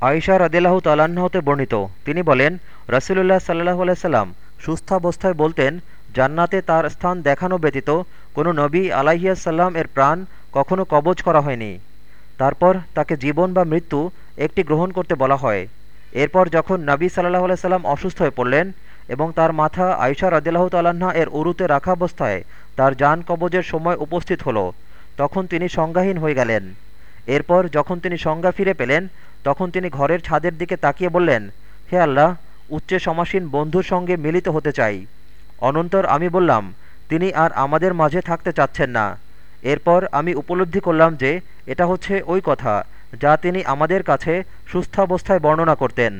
আয়সা রদিল্লাহ তালাহতে বর্ণিত। তিনি বলেন, রসুলুল্লাহ সাল্লাহ আলাইসাল্লাম সুস্থাবস্থায় বলতেন, জান্নাতে তার স্থান দেখানো ব্যতীত কোনো নবী আলাহিয়াসাল্লাম এর প্রাণ কখনো কবজ করা হয়নি। তারপর তাকে জীবন বা মৃত্যু একটি গ্রহণ করতে বলা হয়। এরপর যখন নবী সাল্লাহ সাল্লাম অসুস্থ হয়ে পড়লেন এবং তার মাথা আয়সা রদিল্লাহ তাল্লাহা এর উরুতে রাখা অবস্থায় তার যান কবজের সময় উপস্থিত হলো, তখন তিনি সংজ্ঞাহীন হয়ে গেলেন। এরপর যখন তিনি সংজ্ঞা ফিরে পেলেন তখন তিনি ঘরের ছাদের দিকে তাকিয়ে বললেন, হে আল্লাহ, উচ্চ সমাসীন বন্ধুর সঙ্গে মিলিত হতে চাই। অনন্তর আমি বললাম, তিনি আর আমাদের মাঝে থাকতে চাচ্ছেন না। এরপর আমি উপলব্ধি করলাম যে, এটা হচ্ছে ওই কথা যা তিনি আমাদের কাছে সুস্থাবস্থায় বর্ণনা করতেন।